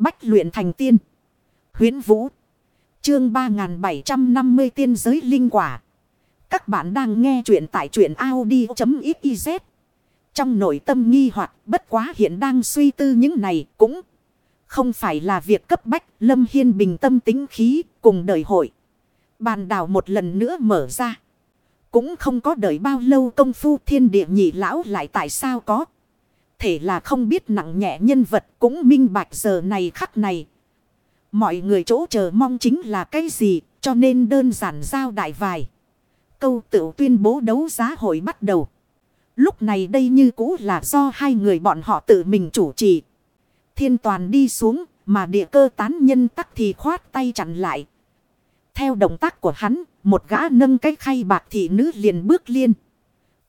Bách luyện thành tiên. Huyến Vũ. Chương 3750 tiên giới linh quả. Các bạn đang nghe truyện tại truyện Audi.xyz. Trong nội tâm nghi hoặc, bất quá hiện đang suy tư những này cũng không phải là việc cấp bách. Lâm Hiên bình tâm tính khí, cùng đời hội. Bàn đảo một lần nữa mở ra. Cũng không có đợi bao lâu công phu thiên địa nhị lão lại tại sao có. Thể là không biết nặng nhẹ nhân vật cũng minh bạch giờ này khắc này. Mọi người chỗ chờ mong chính là cái gì cho nên đơn giản giao đại vài. Câu tự tuyên bố đấu giá hội bắt đầu. Lúc này đây như cũ là do hai người bọn họ tự mình chủ trì. Thiên toàn đi xuống mà địa cơ tán nhân tắc thì khoát tay chặn lại. Theo động tác của hắn, một gã nâng cái khay bạc thị nữ liền bước liên.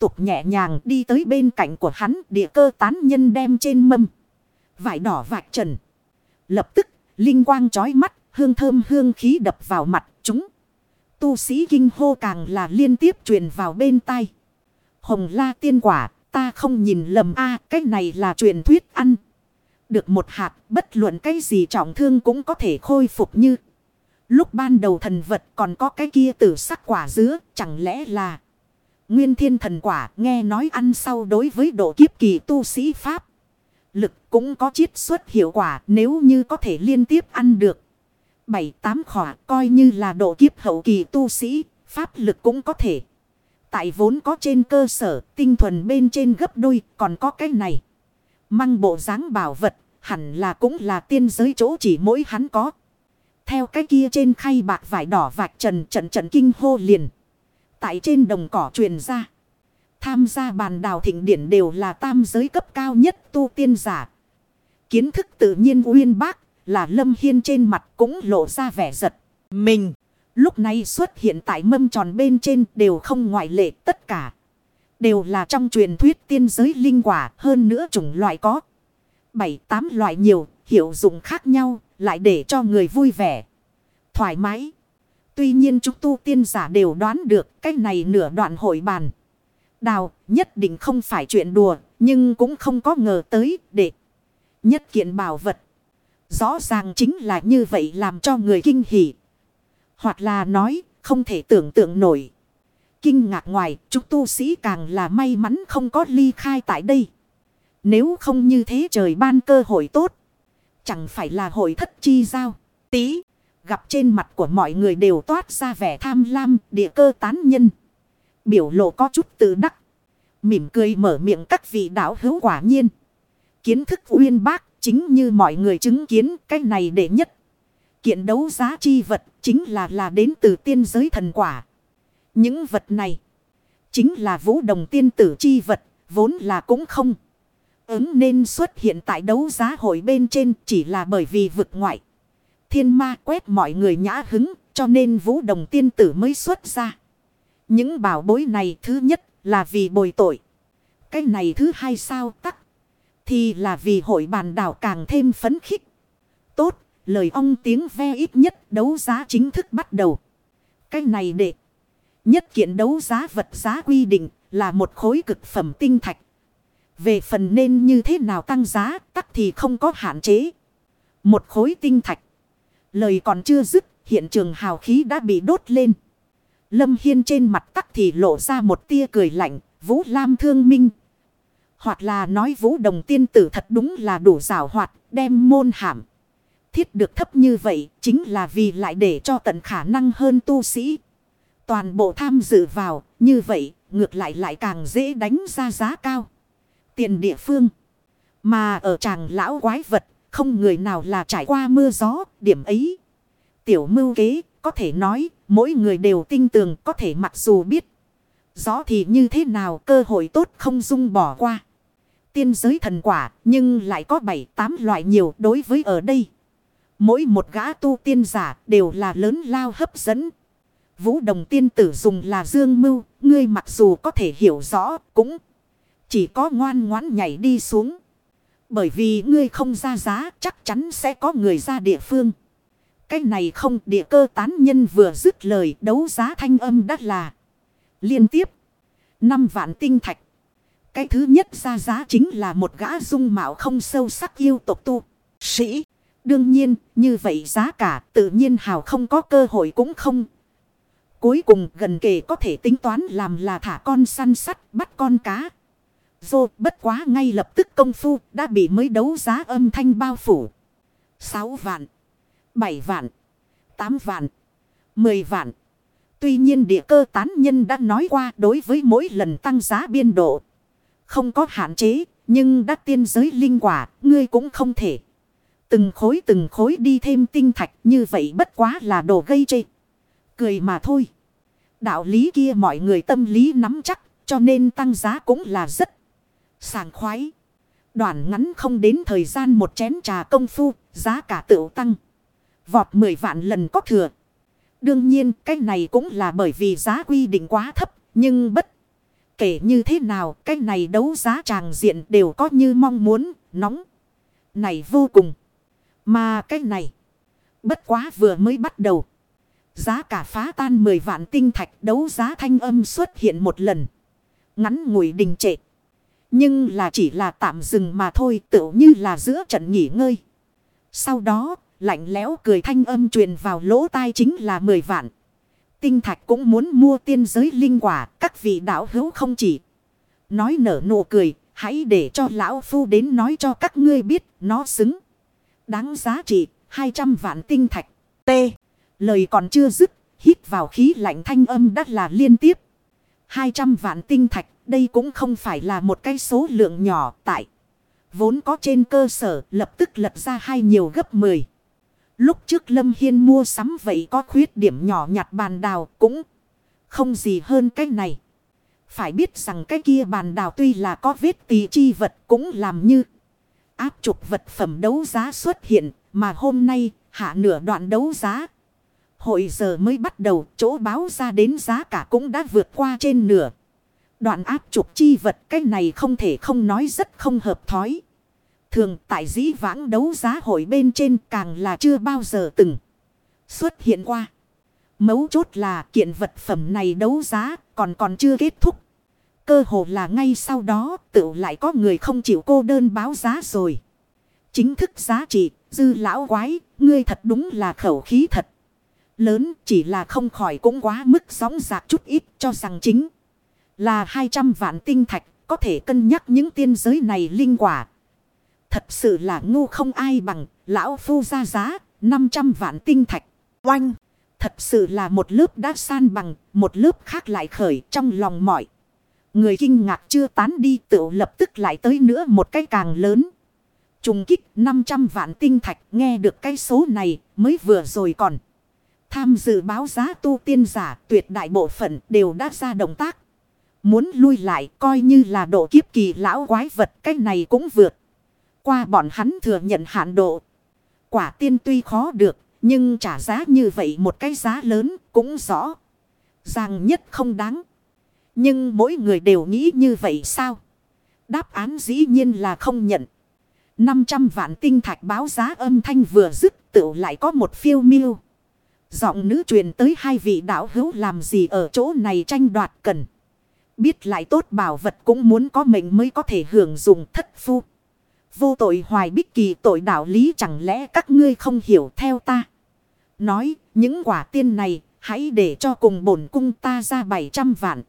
Tục nhẹ nhàng đi tới bên cạnh của hắn địa cơ tán nhân đem trên mâm. Vải đỏ vạch trần. Lập tức, linh quang chói mắt, hương thơm hương khí đập vào mặt chúng. Tu sĩ kinh hô càng là liên tiếp truyền vào bên tai. Hồng la tiên quả, ta không nhìn lầm a cái này là truyền thuyết ăn. Được một hạt, bất luận cái gì trọng thương cũng có thể khôi phục như. Lúc ban đầu thần vật còn có cái kia tử sắc quả dứa, chẳng lẽ là nguyên thiên thần quả nghe nói ăn sau đối với độ kiếp kỳ tu sĩ Pháp. Lực cũng có chiết xuất hiệu quả nếu như có thể liên tiếp ăn được. Bảy tám khỏa coi như là độ kiếp hậu kỳ tu sĩ, Pháp lực cũng có thể. Tại vốn có trên cơ sở, tinh thuần bên trên gấp đôi, còn có cái này. Măng bộ dáng bảo vật, hẳn là cũng là tiên giới chỗ chỉ mỗi hắn có. Theo cái kia trên khay bạc vải đỏ vạch trần trận trận kinh hô liền. Tại trên đồng cỏ truyền ra. Tham gia bàn đào thịnh điển đều là tam giới cấp cao nhất tu tiên giả. Kiến thức tự nhiên uyên bác là lâm hiên trên mặt cũng lộ ra vẻ giật. Mình lúc này xuất hiện tại mâm tròn bên trên đều không ngoại lệ tất cả. Đều là trong truyền thuyết tiên giới linh quả hơn nữa chủng loại có. Bảy, tám loại nhiều, hiệu dụng khác nhau, lại để cho người vui vẻ. Thoải mái. Tuy nhiên chúng tu tiên giả đều đoán được cái này nửa đoạn hội bàn. Đào nhất định không phải chuyện đùa, nhưng cũng không có ngờ tới để nhất kiện bảo vật. Rõ ràng chính là như vậy làm cho người kinh hỉ. Hoặc là nói, không thể tưởng tượng nổi. Kinh ngạc ngoài, chúng tu sĩ càng là may mắn không có ly khai tại đây. Nếu không như thế trời ban cơ hội tốt. Chẳng phải là hội thất chi giao. Tí. Gặp trên mặt của mọi người đều toát ra vẻ tham lam, địa cơ tán nhân. Biểu lộ có chút tự đắc. Mỉm cười mở miệng các vị đạo hữu quả nhiên. Kiến thức uyên bác chính như mọi người chứng kiến, cái này đệ nhất. Kiện đấu giá chi vật chính là là đến từ tiên giới thần quả. Những vật này chính là vũ đồng tiên tử chi vật, vốn là cũng không ứng nên xuất hiện tại đấu giá hội bên trên chỉ là bởi vì vực ngoại. Thiên ma quét mọi người nhã hứng cho nên vũ đồng tiên tử mới xuất ra. Những bảo bối này thứ nhất là vì bồi tội. Cái này thứ hai sao tắc. Thì là vì hội bàn đảo càng thêm phấn khích. Tốt, lời ong tiếng ve ít nhất đấu giá chính thức bắt đầu. Cái này đệ. Nhất kiện đấu giá vật giá quy định là một khối cực phẩm tinh thạch. Về phần nên như thế nào tăng giá tắc thì không có hạn chế. Một khối tinh thạch. Lời còn chưa dứt hiện trường hào khí đã bị đốt lên. Lâm Hiên trên mặt tắc thì lộ ra một tia cười lạnh. Vũ Lam thương minh. Hoặc là nói vũ đồng tiên tử thật đúng là đủ rào hoạt đem môn hàm. Thiết được thấp như vậy chính là vì lại để cho tận khả năng hơn tu sĩ. Toàn bộ tham dự vào như vậy ngược lại lại càng dễ đánh ra giá cao tiền địa phương. Mà ở chàng lão quái vật, không người nào là trải qua mưa gió, điểm ấy. Tiểu mưu kế, có thể nói, mỗi người đều tin tưởng có thể mặc dù biết. Rõ thì như thế nào cơ hội tốt không dung bỏ qua. Tiên giới thần quả, nhưng lại có bảy tám loại nhiều đối với ở đây. Mỗi một gã tu tiên giả đều là lớn lao hấp dẫn. Vũ đồng tiên tử dùng là dương mưu, ngươi mặc dù có thể hiểu rõ, cũng chỉ có ngoan ngoãn nhảy đi xuống. Bởi vì ngươi không ra giá chắc chắn sẽ có người ra địa phương. Cái này không địa cơ tán nhân vừa dứt lời đấu giá thanh âm đắt là. Liên tiếp. năm vạn tinh thạch. Cái thứ nhất ra giá chính là một gã dung mạo không sâu sắc yêu tộc tu. Sĩ. Đương nhiên, như vậy giá cả tự nhiên hào không có cơ hội cũng không. Cuối cùng gần kề có thể tính toán làm là thả con săn sắt bắt con cá. Dô bất quá ngay lập tức công phu đã bị mới đấu giá âm thanh bao phủ. 6 vạn, 7 vạn, 8 vạn, 10 vạn. Tuy nhiên địa cơ tán nhân đã nói qua đối với mỗi lần tăng giá biên độ. Không có hạn chế, nhưng đã tiên giới linh quả, ngươi cũng không thể. Từng khối từng khối đi thêm tinh thạch như vậy bất quá là đồ gây chê. Cười mà thôi. Đạo lý kia mọi người tâm lý nắm chắc, cho nên tăng giá cũng là rất sảng khoái. Đoạn ngắn không đến thời gian một chén trà công phu, giá cả tự tăng. Vọt 10 vạn lần có thừa. Đương nhiên cái này cũng là bởi vì giá quy định quá thấp, nhưng bất kể như thế nào cái này đấu giá tràng diện đều có như mong muốn, nóng. Này vô cùng. Mà cái này, bất quá vừa mới bắt đầu. Giá cả phá tan 10 vạn tinh thạch đấu giá thanh âm xuất hiện một lần. Ngắn ngủi đình trệ. Nhưng là chỉ là tạm dừng mà thôi tựu như là giữa trận nghỉ ngơi. Sau đó, lạnh lẽo cười thanh âm truyền vào lỗ tai chính là 10 vạn. Tinh thạch cũng muốn mua tiên giới linh quả, các vị đạo hữu không chỉ. Nói nở nụ cười, hãy để cho lão phu đến nói cho các ngươi biết, nó xứng. Đáng giá trị, 200 vạn tinh thạch. T. Lời còn chưa dứt, hít vào khí lạnh thanh âm đắt là liên tiếp. 200 vạn tinh thạch, đây cũng không phải là một cái số lượng nhỏ, tại. Vốn có trên cơ sở lập tức lật ra hai nhiều gấp 10. Lúc trước Lâm Hiên mua sắm vậy có khuyết điểm nhỏ nhặt bàn đào cũng không gì hơn cái này. Phải biết rằng cái kia bàn đào tuy là có vết tí chi vật cũng làm như áp trục vật phẩm đấu giá xuất hiện, mà hôm nay hạ nửa đoạn đấu giá. Hội giờ mới bắt đầu, chỗ báo ra đến giá cả cũng đã vượt qua trên nửa. Đoạn áp trục chi vật cái này không thể không nói rất không hợp thói. Thường tại dĩ vãng đấu giá hội bên trên càng là chưa bao giờ từng xuất hiện qua. Mấu chốt là kiện vật phẩm này đấu giá còn còn chưa kết thúc. Cơ hồ là ngay sau đó tự lại có người không chịu cô đơn báo giá rồi. Chính thức giá trị, dư lão quái, ngươi thật đúng là khẩu khí thật. Lớn chỉ là không khỏi cũng quá mức sóng giạc chút ít cho rằng chính là 200 vạn tinh thạch có thể cân nhắc những tiên giới này linh quả. Thật sự là ngu không ai bằng, lão phu ra giá, 500 vạn tinh thạch. Oanh! Thật sự là một lớp đã san bằng, một lớp khác lại khởi trong lòng mọi. Người kinh ngạc chưa tán đi tự lập tức lại tới nữa một cái càng lớn. Trùng kích 500 vạn tinh thạch nghe được cái số này mới vừa rồi còn. Tham dự báo giá tu tiên giả tuyệt đại bộ phận đều đã ra động tác. Muốn lui lại coi như là độ kiếp kỳ lão quái vật cái này cũng vượt. Qua bọn hắn thừa nhận hạn độ. Quả tiên tuy khó được, nhưng trả giá như vậy một cái giá lớn cũng rõ. Ràng nhất không đáng. Nhưng mỗi người đều nghĩ như vậy sao? Đáp án dĩ nhiên là không nhận. 500 vạn tinh thạch báo giá âm thanh vừa dứt tựu lại có một phiêu miêu. Giọng nữ truyền tới hai vị đạo hữu làm gì ở chỗ này tranh đoạt cần. Biết lại tốt bảo vật cũng muốn có mệnh mới có thể hưởng dụng thất phu. Vô tội hoài bích kỳ tội đạo lý chẳng lẽ các ngươi không hiểu theo ta. Nói, những quả tiên này, hãy để cho cùng bổn cung ta ra 700 vạn.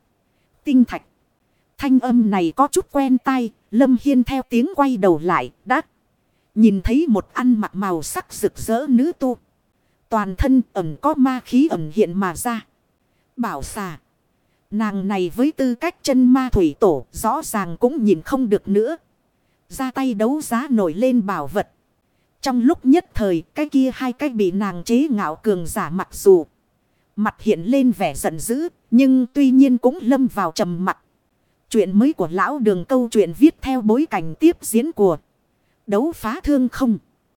Tinh thạch. Thanh âm này có chút quen tai. Lâm Hiên theo tiếng quay đầu lại, đã. Nhìn thấy một ăn mặc màu sắc rực rỡ nữ tu. Toàn thân ẩm có ma khí ẩm hiện mà ra. Bảo xà. Nàng này với tư cách chân ma thủy tổ, rõ ràng cũng nhìn không được nữa. Ra tay đấu giá nổi lên bảo vật. Trong lúc nhất thời, cái kia hai cái bị nàng chế ngạo cường giả mặc dù. Mặt hiện lên vẻ giận dữ. Nhưng tuy nhiên cũng lâm vào trầm mặt. Chuyện mới của lão đường câu chuyện viết theo bối cảnh tiếp diễn của đấu phá thương không.